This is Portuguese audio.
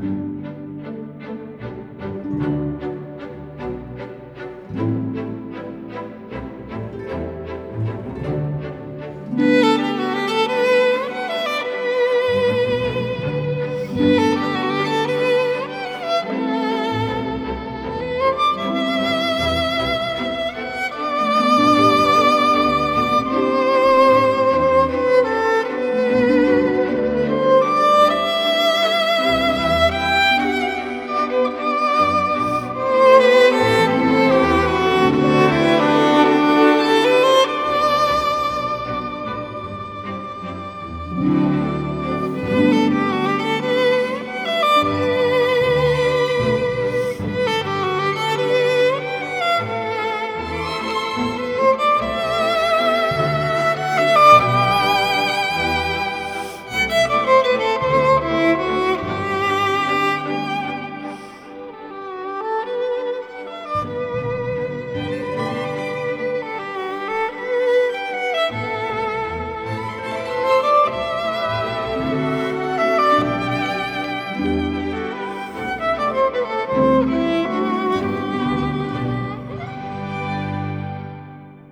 Música